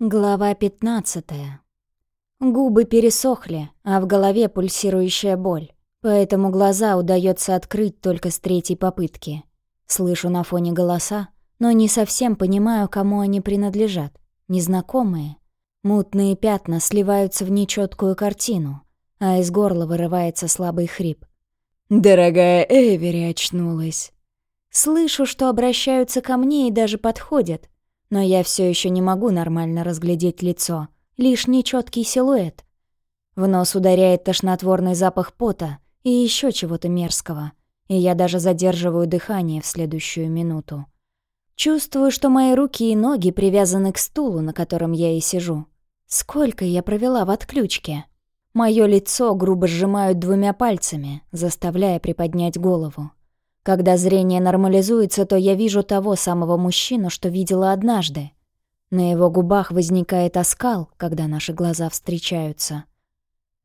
Глава 15. Губы пересохли, а в голове пульсирующая боль, поэтому глаза удается открыть только с третьей попытки. Слышу на фоне голоса, но не совсем понимаю, кому они принадлежат. Незнакомые. Мутные пятна сливаются в нечеткую картину, а из горла вырывается слабый хрип. «Дорогая Эвери очнулась». Слышу, что обращаются ко мне и даже подходят — но я все еще не могу нормально разглядеть лицо, лишь нечеткий силуэт. В нос ударяет тошнотворный запах пота и еще чего-то мерзкого, и я даже задерживаю дыхание в следующую минуту. Чувствую, что мои руки и ноги привязаны к стулу, на котором я и сижу. Сколько я провела в отключке? Моё лицо грубо сжимают двумя пальцами, заставляя приподнять голову. Когда зрение нормализуется, то я вижу того самого мужчину, что видела однажды. На его губах возникает оскал, когда наши глаза встречаются.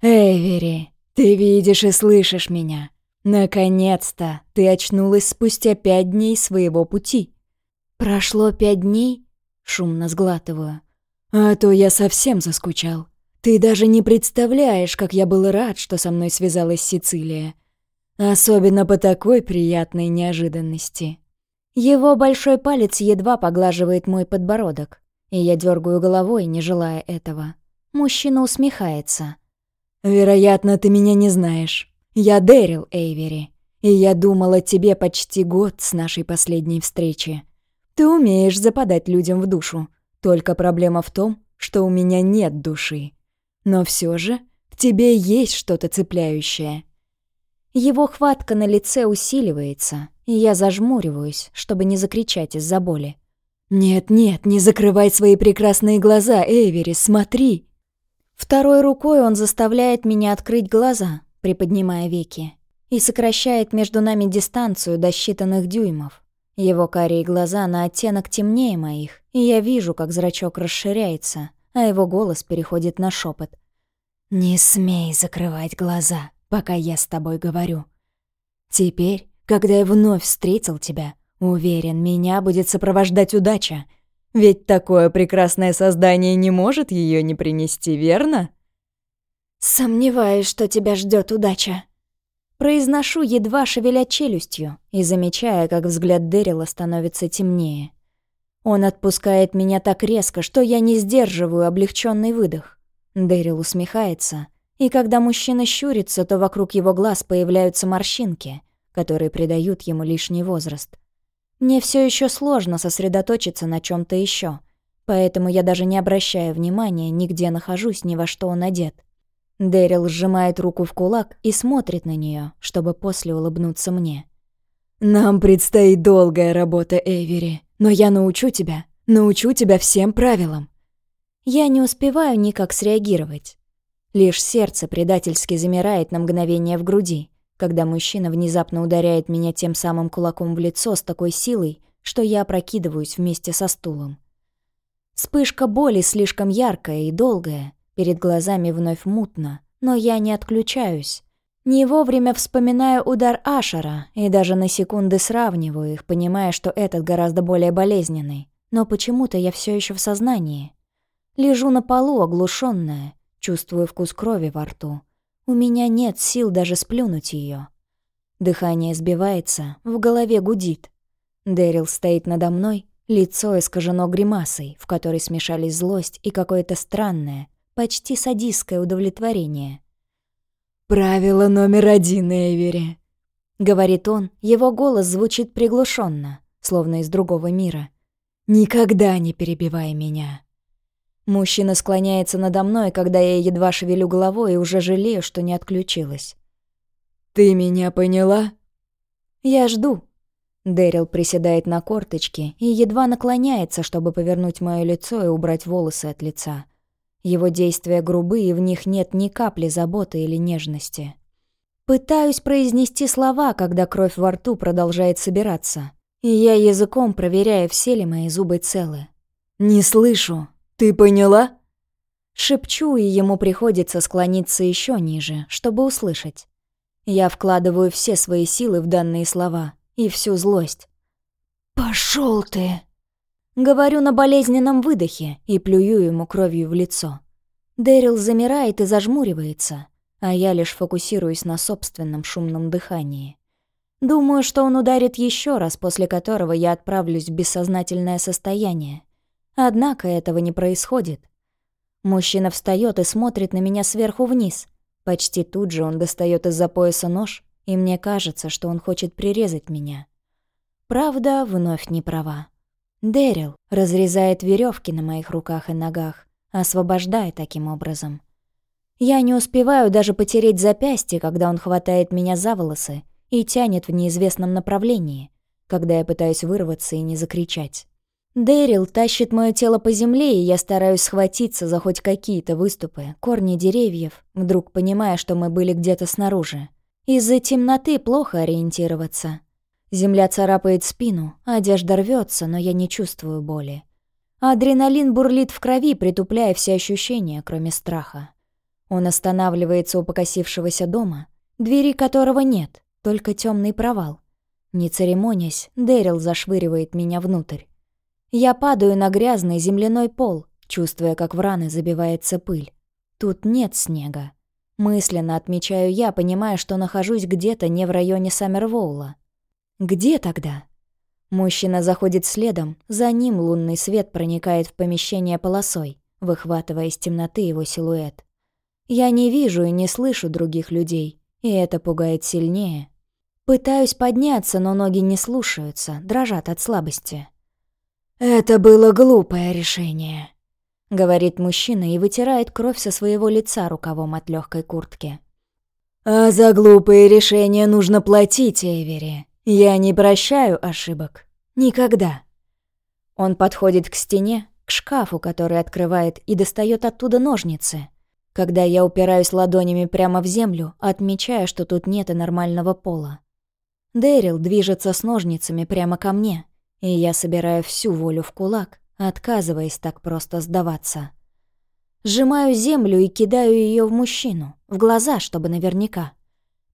«Эвери, ты видишь и слышишь меня. Наконец-то ты очнулась спустя пять дней своего пути». «Прошло пять дней?» — шумно сглатываю. «А то я совсем заскучал. Ты даже не представляешь, как я был рад, что со мной связалась Сицилия. Особенно по такой приятной неожиданности. Его большой палец едва поглаживает мой подбородок, и я дергаю головой, не желая этого. Мужчина усмехается. «Вероятно, ты меня не знаешь. Я Дэрил Эйвери, и я думала тебе почти год с нашей последней встречи. Ты умеешь западать людям в душу, только проблема в том, что у меня нет души. Но все же в тебе есть что-то цепляющее, его хватка на лице усиливается, и я зажмуриваюсь, чтобы не закричать из-за боли. «Нет-нет, не закрывай свои прекрасные глаза, Эвери, смотри!» Второй рукой он заставляет меня открыть глаза, приподнимая веки, и сокращает между нами дистанцию до считанных дюймов. Его карие глаза на оттенок темнее моих, и я вижу, как зрачок расширяется, а его голос переходит на шепот. «Не смей закрывать глаза!» Пока я с тобой говорю. Теперь, когда я вновь встретил тебя, уверен, меня будет сопровождать удача. Ведь такое прекрасное создание не может ее не принести, верно? Сомневаюсь, что тебя ждет удача. Произношу, едва шевеля челюстью, и замечая, как взгляд Дэрила становится темнее. Он отпускает меня так резко, что я не сдерживаю облегченный выдох. Дэрил усмехается, и когда мужчина щурится, то вокруг его глаз появляются морщинки, которые придают ему лишний возраст. Мне все еще сложно сосредоточиться на чем то еще, поэтому я даже не обращаю внимания, нигде нахожусь, ни во что он одет. Дэрил сжимает руку в кулак и смотрит на нее, чтобы после улыбнуться мне. «Нам предстоит долгая работа, Эвери, но я научу тебя, научу тебя всем правилам». Я не успеваю никак среагировать. Лишь сердце предательски замирает на мгновение в груди, когда мужчина внезапно ударяет меня тем самым кулаком в лицо с такой силой, что я опрокидываюсь вместе со стулом. Вспышка боли слишком яркая и долгая, перед глазами вновь мутно, но я не отключаюсь. Не вовремя вспоминаю удар Ашера и даже на секунды сравниваю их, понимая, что этот гораздо более болезненный. Но почему-то я все еще в сознании. Лежу на полу, оглушенная, Чувствую вкус крови во рту. У меня нет сил даже сплюнуть ее. Дыхание сбивается, в голове гудит. Дэрил стоит надо мной, лицо искажено гримасой, в которой смешались злость и какое-то странное, почти садистское удовлетворение. «Правило номер один, Эвери», — говорит он, его голос звучит приглушенно, словно из другого мира. «Никогда не перебивай меня». Мужчина склоняется надо мной, когда я едва шевелю головой и уже жалею, что не отключилась. «Ты меня поняла?» «Я жду». Дэрил приседает на корточки и едва наклоняется, чтобы повернуть моё лицо и убрать волосы от лица. Его действия грубы, и в них нет ни капли заботы или нежности. Пытаюсь произнести слова, когда кровь во рту продолжает собираться, и я языком проверяю, все ли мои зубы целы. «Не слышу», «Ты поняла?» Шепчу, и ему приходится склониться еще ниже, чтобы услышать. Я вкладываю все свои силы в данные слова и всю злость. «Пошёл ты!» Говорю на болезненном выдохе и плюю ему кровью в лицо. Дэрил замирает и зажмуривается, а я лишь фокусируюсь на собственном шумном дыхании. Думаю, что он ударит еще раз, после которого я отправлюсь в бессознательное состояние. Однако этого не происходит. Мужчина встает и смотрит на меня сверху вниз. Почти тут же он достает из-за пояса нож, и мне кажется, что он хочет прирезать меня. Правда, вновь не права. Дэрил разрезает веревки на моих руках и ногах, освобождая таким образом. Я не успеваю даже потереть запястье, когда он хватает меня за волосы и тянет в неизвестном направлении, когда я пытаюсь вырваться и не закричать. Дэрил тащит мое тело по земле, и я стараюсь схватиться за хоть какие-то выступы, корни деревьев, вдруг понимая, что мы были где-то снаружи. Из-за темноты плохо ориентироваться. Земля царапает спину, одежда рвется, но я не чувствую боли. Адреналин бурлит в крови, притупляя все ощущения, кроме страха. Он останавливается у покосившегося дома, двери которого нет, только темный провал. Не церемонясь, Дэрил зашвыривает меня внутрь. Я падаю на грязный земляной пол, чувствуя, как в раны забивается пыль. Тут нет снега. Мысленно отмечаю я, понимая, что нахожусь где-то не в районе Саммервоула. Где тогда? Мужчина заходит следом, за ним лунный свет проникает в помещение полосой, выхватывая из темноты его силуэт. Я не вижу и не слышу других людей, и это пугает сильнее. Пытаюсь подняться, но ноги не слушаются, дрожат от слабости. «Это было глупое решение», — говорит мужчина и вытирает кровь со своего лица рукавом от легкой куртки. «А за глупые решения нужно платить, Эвери. Я не прощаю ошибок. Никогда. Он подходит к стене, к шкафу, который открывает, и достает оттуда ножницы. Когда я упираюсь ладонями прямо в землю, отмечая, что тут нет и нормального пола. Дэрил движется с ножницами прямо ко мне, и я собираю всю волю в кулак, отказываясь так просто сдаваться. Сжимаю землю и кидаю ее в мужчину, в глаза, чтобы наверняка.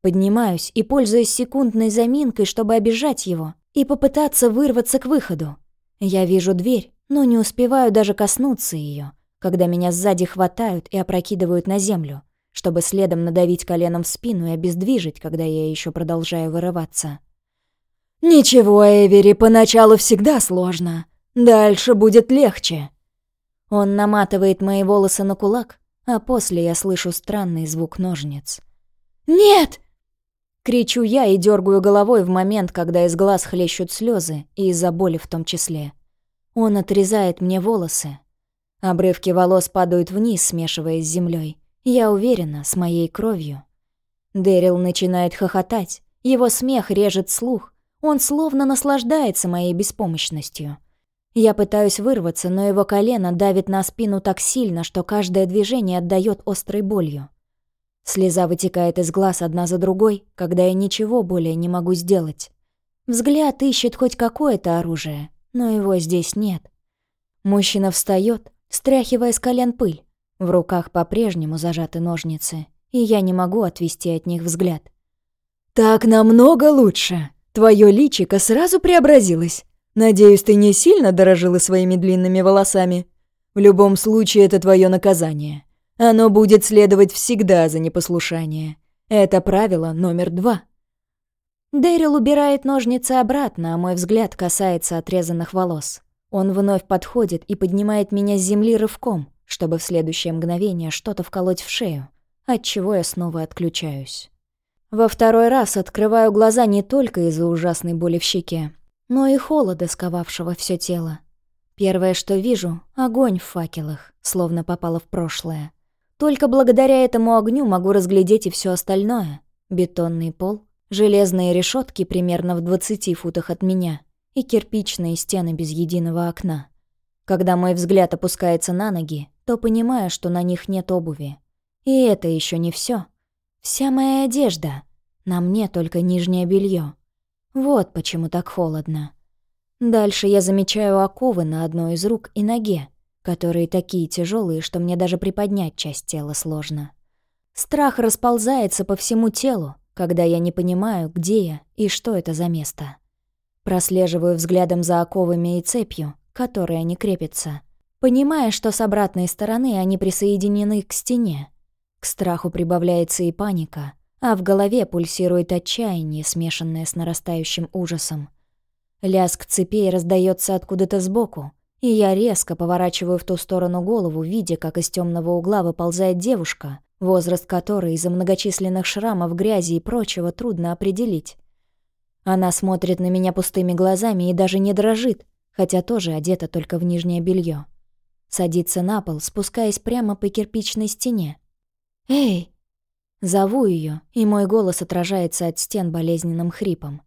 Поднимаюсь и пользуюсь секундной заминкой, чтобы обижать его и попытаться вырваться к выходу. Я вижу дверь, но не успеваю даже коснуться ее, когда меня сзади хватают и опрокидывают на землю, чтобы следом надавить коленом в спину и обездвижить, когда я еще продолжаю вырываться. «Ничего, Эвери, поначалу всегда сложно. Дальше будет легче». Он наматывает мои волосы на кулак, а после я слышу странный звук ножниц. «Нет!» Кричу я и дергаю головой в момент, когда из глаз хлещут слезы, и из-за боли в том числе. Он отрезает мне волосы. Обрывки волос падают вниз, смешиваясь с землей. Я уверена, с моей кровью. Дэрил начинает хохотать. Его смех режет слух. Он словно наслаждается моей беспомощностью. Я пытаюсь вырваться, но его колено давит на спину так сильно, что каждое движение отдает острой болью. Слеза вытекает из глаз одна за другой, когда я ничего более не могу сделать. Взгляд ищет хоть какое-то оружие, но его здесь нет. Мужчина встает, стряхивая с колен пыль. В руках по-прежнему зажаты ножницы, и я не могу отвести от них взгляд. «Так намного лучше. Твое личико сразу преобразилось. Надеюсь, ты не сильно дорожила своими длинными волосами. В любом случае, это твое наказание. Оно будет следовать всегда за непослушание. Это правило номер два. Дэрил убирает ножницы обратно, а мой взгляд касается отрезанных волос. Он вновь подходит и поднимает меня с земли рывком, чтобы в следующее мгновение что-то вколоть в шею, от чего я снова отключаюсь. Во второй раз открываю глаза не только из-за ужасной боли в щеке, но и холода, сковавшего все тело. Первое, что вижу — огонь в факелах, словно попало в прошлое. Только благодаря этому огню могу разглядеть и все остальное. Бетонный пол, железные решетки примерно в 20 футах от меня и кирпичные стены без единого окна. Когда мой взгляд опускается на ноги, то понимаю, что на них нет обуви. И это еще не все. Вся моя одежда. На мне только нижнее белье. Вот почему так холодно. Дальше я замечаю оковы на одной из рук и ноге, которые такие тяжелые, что мне даже приподнять часть тела сложно. Страх расползается по всему телу, когда я не понимаю, где я и что это за место. Прослеживаю взглядом за оковами и цепью, которой они крепятся. Понимая, что с обратной стороны они присоединены к стене. К страху прибавляется и паника, а в голове пульсирует отчаяние, смешанное с нарастающим ужасом. Лязг цепей раздается откуда-то сбоку, и я резко поворачиваю в ту сторону голову, видя, как из темного угла выползает девушка, возраст которой из-за многочисленных шрамов, грязи и прочего трудно определить. Она смотрит на меня пустыми глазами и даже не дрожит, хотя тоже одета только в нижнее белье. Садится на пол, спускаясь прямо по кирпичной стене. «Эй!» Зову ее, и мой голос отражается от стен болезненным хрипом.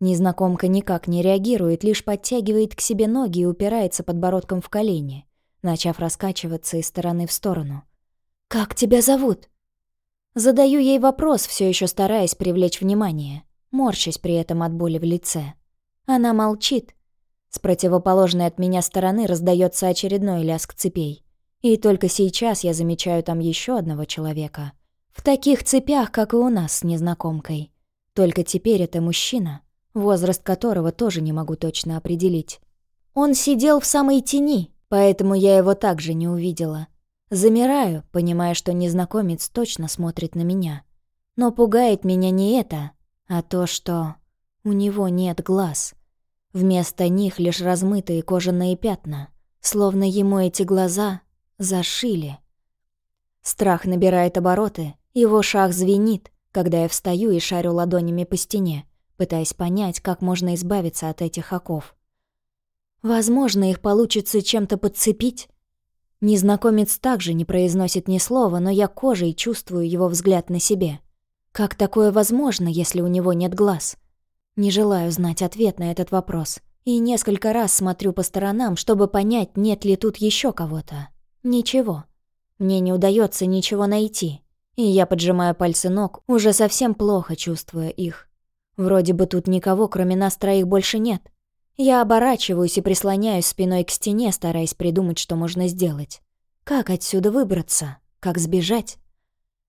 Незнакомка никак не реагирует, лишь подтягивает к себе ноги и упирается подбородком в колени, начав раскачиваться из стороны в сторону. «Как тебя зовут?» Задаю ей вопрос, все еще стараясь привлечь внимание, морщась при этом от боли в лице. Она молчит, с противоположной от меня стороны раздается очередной лязг цепей. И только сейчас я замечаю там еще одного человека. В таких цепях, как и у нас с незнакомкой. Только теперь это мужчина, возраст которого тоже не могу точно определить. Он сидел в самой тени, поэтому я его также не увидела. Замираю, понимая, что незнакомец точно смотрит на меня. Но пугает меня не это, а то, что у него нет глаз. Вместо них лишь размытые кожаные пятна, словно ему эти глаза зашили. Страх набирает обороты, его шаг звенит, когда я встаю и шарю ладонями по стене, пытаясь понять, как можно избавиться от этих оков. Возможно, их получится чем-то подцепить. Незнакомец также не произносит ни слова, но я кожей чувствую его взгляд на себе. Как такое возможно, если у него нет глаз? Не желаю знать ответ на этот вопрос. И несколько раз смотрю по сторонам, чтобы понять, нет ли тут еще кого-то. Ничего. Мне не удается ничего найти. И я поджимаю пальцы ног, уже совсем плохо чувствуя их. Вроде бы тут никого, кроме нас троих, больше нет. Я оборачиваюсь и прислоняюсь спиной к стене, стараясь придумать, что можно сделать. Как отсюда выбраться? Как сбежать?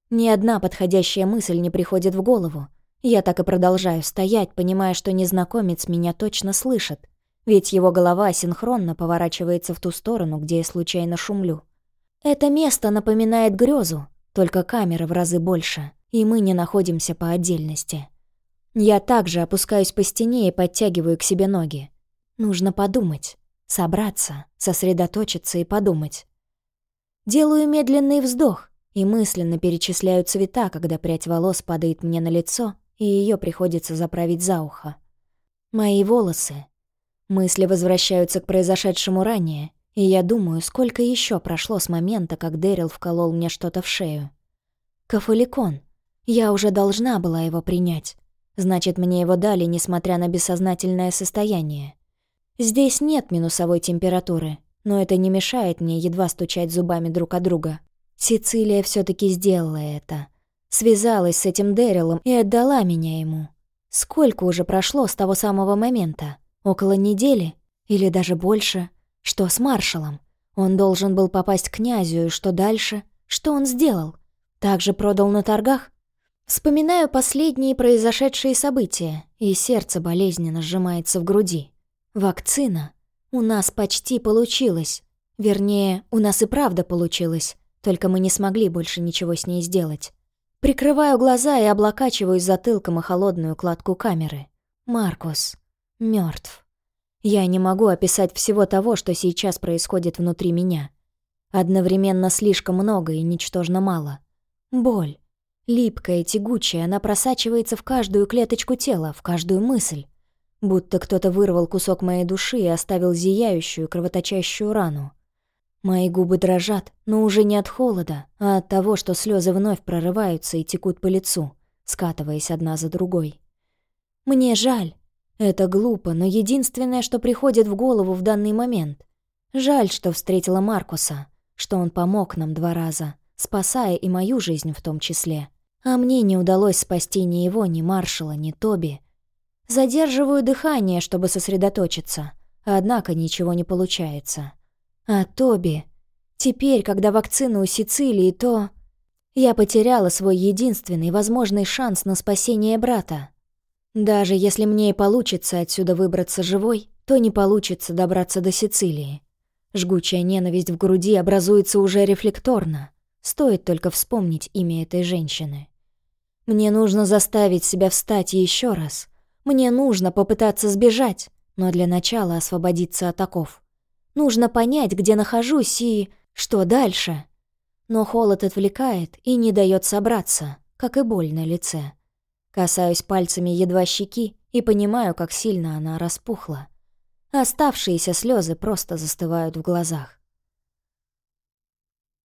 Ни одна подходящая мысль не приходит в голову. Я так и продолжаю стоять, понимая, что незнакомец меня точно слышит, ведь его голова синхронно поворачивается в ту сторону, где я случайно шумлю. Это место напоминает грезу, только камеры в разы больше, и мы не находимся по отдельности. Я также опускаюсь по стене и подтягиваю к себе ноги. Нужно подумать, собраться, сосредоточиться и подумать. Делаю медленный вздох и мысленно перечисляю цвета, когда прядь волос падает мне на лицо, и ее приходится заправить за ухо. Мои волосы. Мысли возвращаются к произошедшему ранее, и я думаю, сколько еще прошло с момента, как Дэрил вколол мне что-то в шею. Кафаликон. Я уже должна была его принять. Значит, мне его дали, несмотря на бессознательное состояние. Здесь нет минусовой температуры, но это не мешает мне едва стучать зубами друг от друга. Сицилия все таки сделала это — Связалась с этим Дэрилом и отдала меня ему. Сколько уже прошло с того самого момента? Около недели? Или даже больше? Что с маршалом? Он должен был попасть к князю, и что дальше? Что он сделал? Также продал на торгах? Вспоминаю последние произошедшие события, и сердце болезненно сжимается в груди. Вакцина. У нас почти получилось. Вернее, у нас и правда получилось, только мы не смогли больше ничего с ней сделать. Прикрываю глаза и облокачиваюсь затылком о холодную кладку камеры. Маркус мертв. Я не могу описать всего того, что сейчас происходит внутри меня. Одновременно слишком много и ничтожно мало. Боль. Липкая, тягучая, она просачивается в каждую клеточку тела, в каждую мысль. Будто кто-то вырвал кусок моей души и оставил зияющую, кровоточащую рану. Мои губы дрожат, но уже не от холода, а от того, что слезы вновь прорываются и текут по лицу, скатываясь одна за другой. Мне жаль. Это глупо, но единственное, что приходит в голову в данный момент. Жаль, что встретила Маркуса, что он помог нам два раза, спасая и мою жизнь в том числе. А мне не удалось спасти ни его, ни маршала, ни Тоби. Задерживаю дыхание, чтобы сосредоточиться, однако ничего не получается. А Тоби... Теперь, когда вакцина у Сицилии, то... Я потеряла свой единственный возможный шанс на спасение брата. Даже если мне и получится отсюда выбраться живой, то не получится добраться до Сицилии. Жгучая ненависть в груди образуется уже рефлекторно. Стоит только вспомнить имя этой женщины. Мне нужно заставить себя встать еще раз. Мне нужно попытаться сбежать, но для начала освободиться от оков. Нужно понять, где нахожусь и что дальше. Но холод отвлекает и не дает собраться, как и боль на лице. Касаюсь пальцами едва щеки и понимаю, как сильно она распухла. Оставшиеся слезы просто застывают в глазах.